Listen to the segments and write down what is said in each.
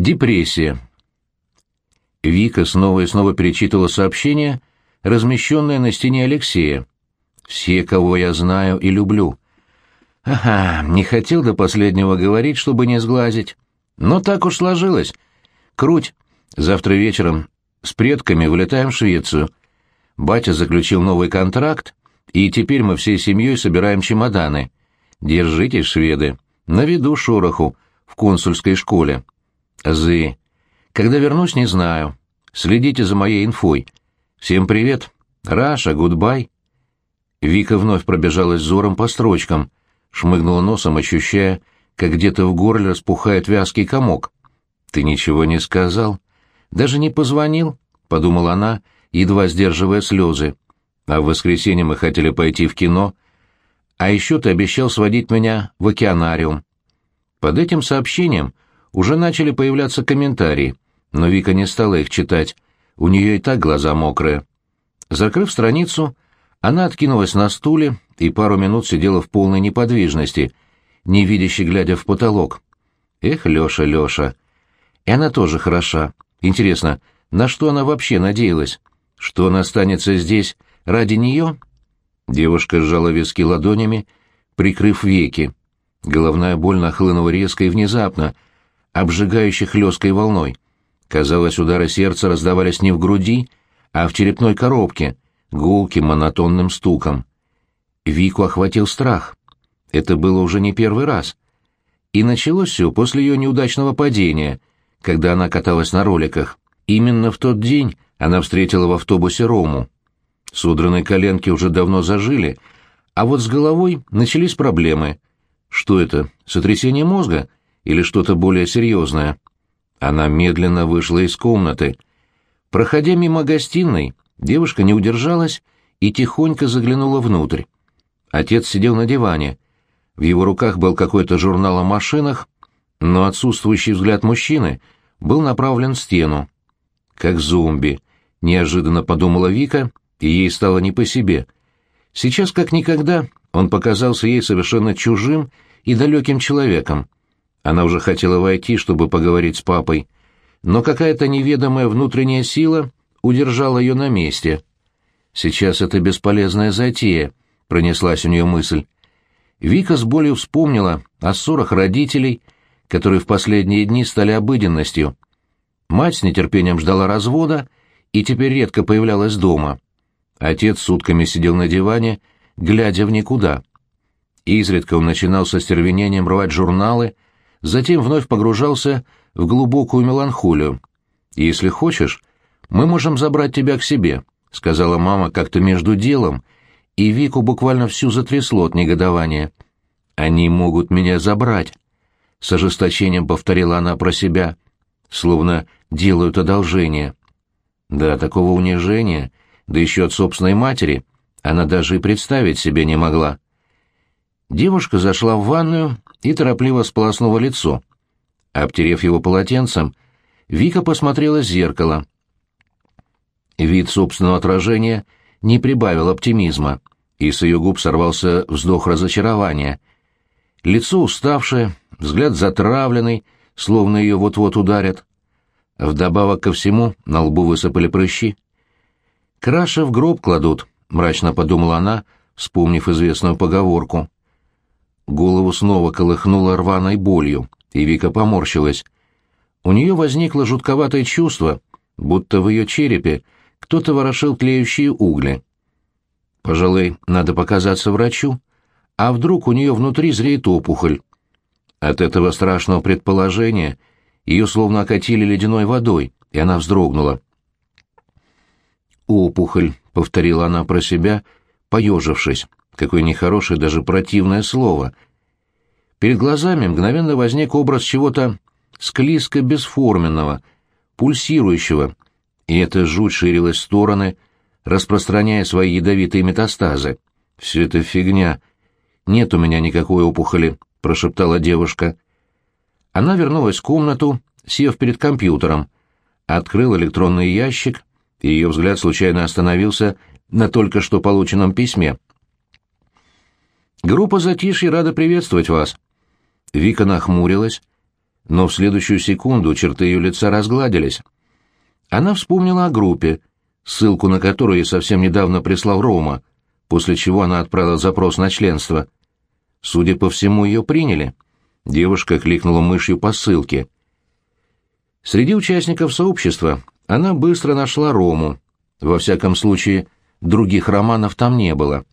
Депрессия. Вика снова и снова перечитывала сообщение, размещенное на стене Алексея. «Все, кого я знаю и люблю». Ага, не хотел до последнего говорить, чтобы не сглазить. Но так уж сложилось. Круть. Завтра вечером с предками вылетаем в Швецию. Батя заключил новый контракт, и теперь мы всей семьей собираем чемоданы. Держитесь, шведы, наведу шороху в консульской школе. Зы. Когда вернусь, не знаю. Следите за моей инфой. Всем привет. Russia, goodbye. Вика вновь пробежалась взором по строчкам, шмыгнула носом, ощущая, как где-то в горле распухает вязкий комок. «Ты ничего не сказал? Даже не позвонил?» — подумала она, едва сдерживая слезы. «А в воскресенье мы хотели пойти в кино. А еще ты обещал сводить меня в океанариум». Под этим сообщением уже начали появляться комментарии, но Вика не стала их читать, у нее и так глаза мокрые. Закрыв страницу, она откинулась на стуле и пару минут сидела в полной неподвижности, невидяще глядя в потолок. Эх, Леша, Леша. И она тоже хороша. Интересно, на что она вообще надеялась? Что она останется здесь ради нее? Девушка сжала виски ладонями, прикрыв веки. Головная боль нахлынула резко и внезапно — обжигающей хлесткой волной. Казалось, удары сердца раздавались не в груди, а в черепной коробке, гулким монотонным стуком. Вику охватил страх. Это было уже не первый раз. И началось все после ее неудачного падения, когда она каталась на роликах. Именно в тот день она встретила в автобусе Рому. Содранные коленки уже давно зажили, а вот с головой начались проблемы. Что это, сотрясение мозга? Или что-то более серьезное. Она медленно вышла из комнаты. Проходя мимо гостиной, девушка не удержалась и тихонько заглянула внутрь. Отец сидел на диване. В его руках был какой-то журнал о машинах, но отсутствующий взгляд мужчины был направлен в стену. «Как зомби», — неожиданно подумала Вика, и ей стало не по себе. Сейчас, как никогда, он показался ей совершенно чужим и далеким человеком. Она уже хотела войти, чтобы поговорить с папой, но какая-то неведомая внутренняя сила удержала ее на месте. «Сейчас это бесполезная затея», — пронеслась у нее мысль. Вика с болью вспомнила о ссорах родителей, которые в последние дни стали обыденностью. Мать с нетерпением ждала развода и теперь редко появлялась дома. Отец сутками сидел на диване, глядя в никуда. Изредка он начинал со стервенением рвать журналы, затем вновь погружался в глубокую меланхолию. «Если хочешь, мы можем забрать тебя к себе», — сказала мама как-то между делом, и Вику буквально всю затрясло от негодования. «Они могут меня забрать», — с ожесточением повторила она про себя, словно делают одолжение. Да, такого унижения, да еще от собственной матери, она даже и представить себе не могла. Девушка зашла в ванную и торопливо сполоснула лицо. Обтерев его полотенцем, Вика посмотрела в зеркало. Вид собственного отражения не прибавил оптимизма, и с ее губ сорвался вздох разочарования. Лицо уставшее, взгляд затравленный, словно ее вот-вот ударят. Вдобавок ко всему на лбу высыпали прыщи. «Краши в гроб кладут», — мрачно подумала она, вспомнив известную поговорку. Голову снова колыхнуло рваной болью, и Вика поморщилась. У нее возникло жутковатое чувство, будто в ее черепе кто-то ворошил тлеющие угли. Пожалуй, надо показаться врачу. А вдруг у нее внутри зреет опухоль? От этого страшного предположения ее словно окатили ледяной водой, и она вздрогнула. «Опухоль», — повторила она про себя, поежившись. Какое нехорошее, даже противное слово. Перед глазами мгновенно возник образ чего-то склизко-бесформенного, пульсирующего, и эта жуть ширилась в стороны, распространяя свои ядовитые метастазы. «Все это фигня. Нет у меня никакой опухоли», — прошептала девушка. Она вернулась в комнату, сев перед компьютером, открыл электронный ящик, и ее взгляд случайно остановился на только что полученном письме. Группа «Затишье» рада приветствовать вас». Вика нахмурилась. но в следующую секунду черты ее лица разгладились. Она вспомнила о группе, ссылку на которую ей совсем недавно прислал Рома, после чего она отправила запрос на членство. Судя по всему, ее приняли. Девушка кликнула мышью по ссылке. Среди участников сообщества она быстро нашла Рому. Во всяком случае, других романов там не было.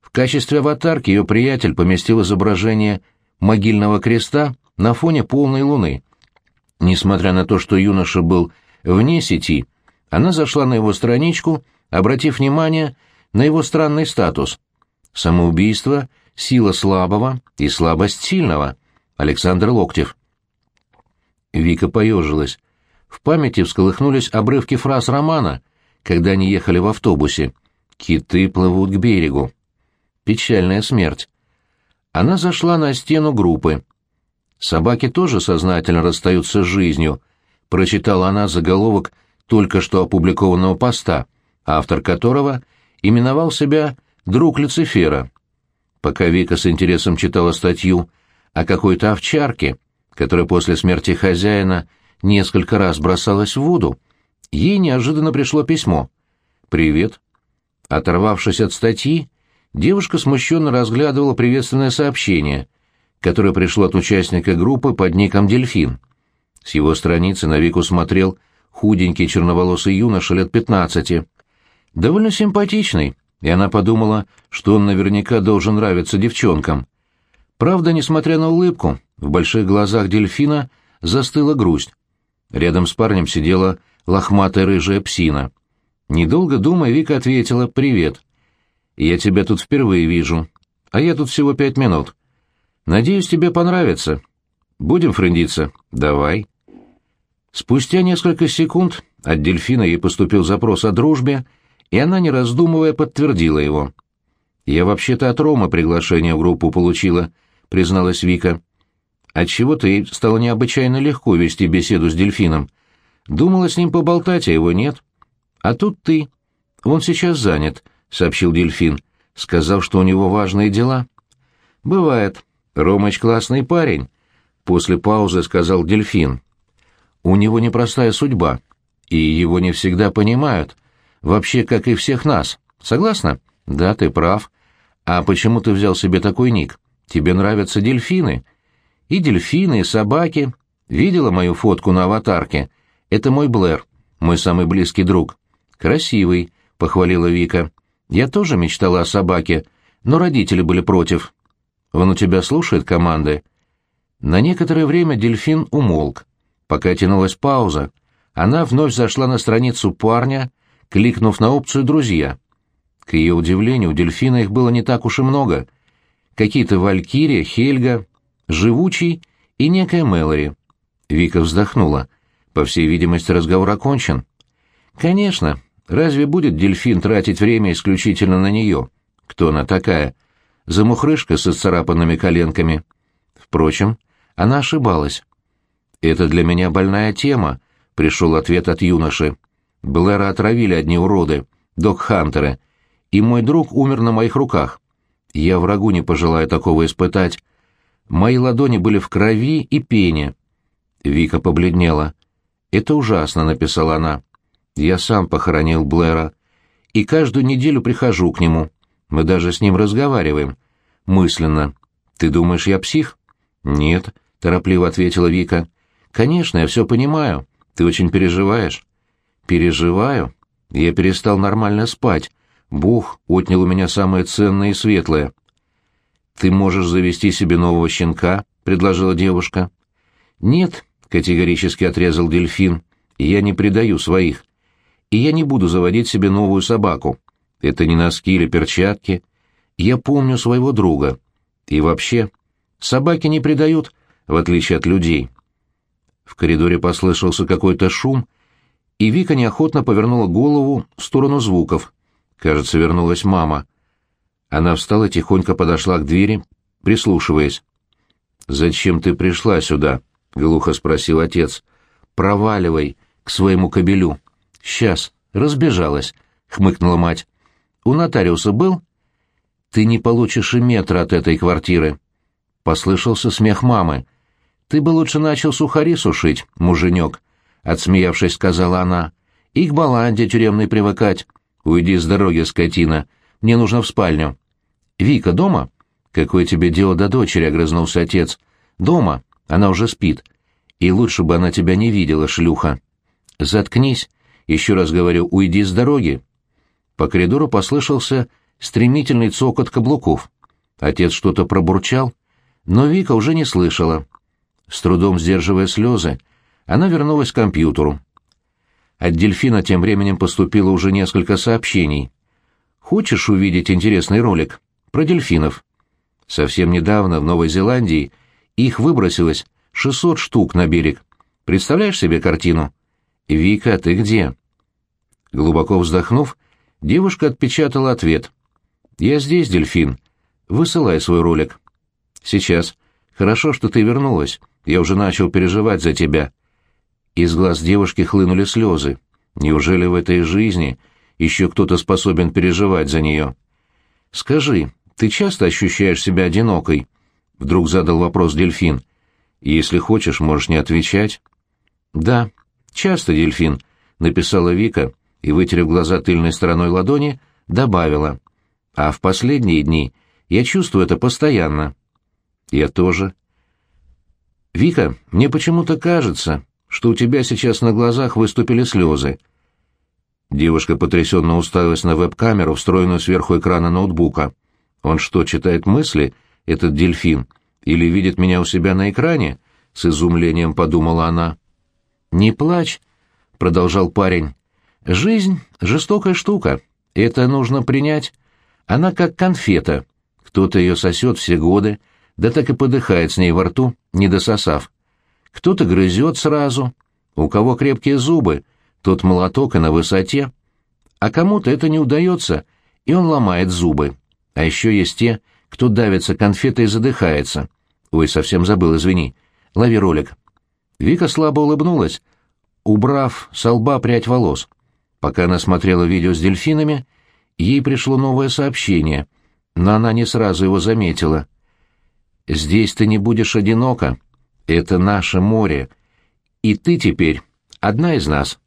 В качестве аватарки ее приятель поместил изображение могильного креста на фоне полной луны. Несмотря на то, что юноша был вне сети, она зашла на его страничку, обратив внимание на его странный статус. Самоубийство — сила слабого и слабость сильного. Александр Локтев. Вика поежилась. В памяти всколыхнулись обрывки фраз романа, когда они ехали в автобусе. «Киты плывут к берегу». Печальная смерть. Она зашла на стену группы. «Собаки тоже сознательно расстаются с жизнью», — прочитала она заголовок только что опубликованного поста, автор которого именовал себя «друг Люцифера». Пока Вика с интересом читала статью о какой-то овчарке, которая после смерти хозяина несколько раз бросалась в воду, ей неожиданно пришло письмо. «Привет». Оторвавшись от статьи, девушка смущенно разглядывала приветственное сообщение, которое пришло от участника группы под ником «Дельфин». С его страницы на Вику смотрел худенький черноволосый юноша лет пятнадцати. Довольно симпатичный, и она подумала, что он наверняка должен нравиться девчонкам. Правда, несмотря на улыбку, в больших глазах дельфина застыла грусть. Рядом с парнем сидела лохматая рыжая псина. Недолго думая, Вика ответила «Привет». «Я тебя тут впервые вижу, а я тут всего пять минут. Надеюсь, тебе понравится. Будем френдиться? Давай». Спустя несколько секунд от дельфина ей поступил запрос о дружбе, и она, не раздумывая, подтвердила его. «Я вообще-то от Рома приглашение в группу получила», — призналась Вика. Отчего-то ей стало необычайно легко вести беседу с дельфином. Думала с ним поболтать, а его нет. «А тут ты. Он сейчас занят», — сообщил дельфин, сказав, что у него важные дела. «Бывает. Ромыч классный парень», — после паузы сказал дельфин. «У него непростая судьба, и его не всегда понимают» Вообще, как и всех нас. Согласна? Да, ты прав. А почему ты взял себе такой ник? Тебе нравятся дельфины? И дельфины, и собаки. Видела мою фотку на аватарке? Это мой Блэр, мой самый близкий друг. Красивый, похвалила Вика. Я тоже мечтала о собаке, но родители были против. Он у тебя слушает команды? На некоторое время дельфин умолк. Пока тянулась пауза, она вновь зашла на страницу парня, кликнув на опцию «Друзья». К ее удивлению, у дельфина их было не так уж и много. Какие-то Валькирия, Хельга, Живучий и некая Мэлори. Вика вздохнула. По всей видимости, разговор окончен. Конечно, разве будет дельфин тратить время исключительно на нее? Кто она такая? Замухрышка со царапанными коленками. Впрочем, она ошибалась. «Это для меня больная тема», — пришел ответ от юноши. Блэра отравили одни уроды, док-хантеры, и мой друг умер на моих руках. Я врагу не пожелаю такого испытать. Мои ладони были в крови и пене. Вика побледнела. «Это ужасно», — написала она. «Я сам похоронил Блэра. И каждую неделю прихожу к нему. Мы даже с ним разговариваем. Мысленно. Ты думаешь, я псих?» «Нет», — торопливо ответила Вика. «Конечно, я все понимаю. Ты очень переживаешь. Переживаю. Я перестал нормально спать. Бог отнял у меня самое ценное и светлое. «Ты можешь завести себе нового щенка», — предложила девушка. «Нет», — категорически отрезал дельфин, — «я не предаю своих. И я не буду заводить себе новую собаку. Это не носки или перчатки. Я помню своего друга. И вообще, собаки не предают, в отличие от людей». В коридоре послышался какой-то шум, и Вика неохотно повернула голову в сторону звуков. Кажется, вернулась мама. Она встала тихонько подошла к двери, прислушиваясь. «Зачем ты пришла сюда?» — глухо спросил отец. «Проваливай к своему кобелю». «Сейчас, разбежалась», — хмыкнула мать. «У нотариуса был?» «Ты не получишь и метра от этой квартиры». Послышался смех мамы. Ты бы лучше начал сухари сушить, муженек, — отсмеявшись, сказала она. И к баланде тюремной привыкать. Уйди с дороги, скотина. Мне нужно в спальню. Вика дома? Какое тебе дело до дочери, — огрызнулся отец. Дома. Она уже спит. И лучше бы она тебя не видела, шлюха. Заткнись. Еще раз говорю, уйди с дороги. По коридору послышался стремительный цокот каблуков. Отец что-то пробурчал, но Вика уже не слышала. С трудом сдерживая слезы, она вернулась к компьютеру. От дельфина тем временем поступило уже несколько сообщений. «Хочешь увидеть интересный ролик? Про дельфинов?» Совсем недавно в Новой Зеландии их выбросилось 600 штук на берег. Представляешь себе картину? «Вика, ты где?» Глубоко вздохнув, девушка отпечатала ответ. «Я здесь, дельфин. Высылай свой ролик». «Сейчас. Хорошо, что ты вернулась. Я уже начал переживать за тебя». Из глаз девушки хлынули слезы. Неужели в этой жизни еще кто-то способен переживать за нее? «Скажи, ты часто ощущаешь себя одинокой?» Вдруг задал вопрос дельфин. «Если хочешь, можешь не отвечать». «Да, часто, дельфин», — написала Вика и, вытерев глаза тыльной стороной ладони, добавила. «А в последние дни я чувствую это постоянно». «Я тоже». «Вика, мне почему-то кажется, что у тебя сейчас на глазах выступили слезы». Девушка потрясенно уставилась на веб-камеру, встроенную сверху экрана ноутбука. «Он что, читает мысли, этот дельфин? Или видит меня у себя на экране?» — с изумлением подумала она. «Не плачь», — продолжал парень. «Жизнь — жестокая штука. Это нужно принять. Она как конфета. Кто-то ее сосет все годы, — да так и подыхает с ней во рту, не дососав. Кто-то грызет сразу, у кого крепкие зубы, тот молоток и на высоте, а кому-то это не удается, и он ломает зубы. А еще есть те, кто давится конфетой и задыхается. Ой, совсем забыл, извини. Лови ролик. Вика слабо улыбнулась, убрав с лба прядь волос. Пока она смотрела видео с дельфинами, ей пришло новое сообщение, но она не сразу его заметила — Здесь ты не будешь одинока. Это наше море. И ты теперь одна из нас.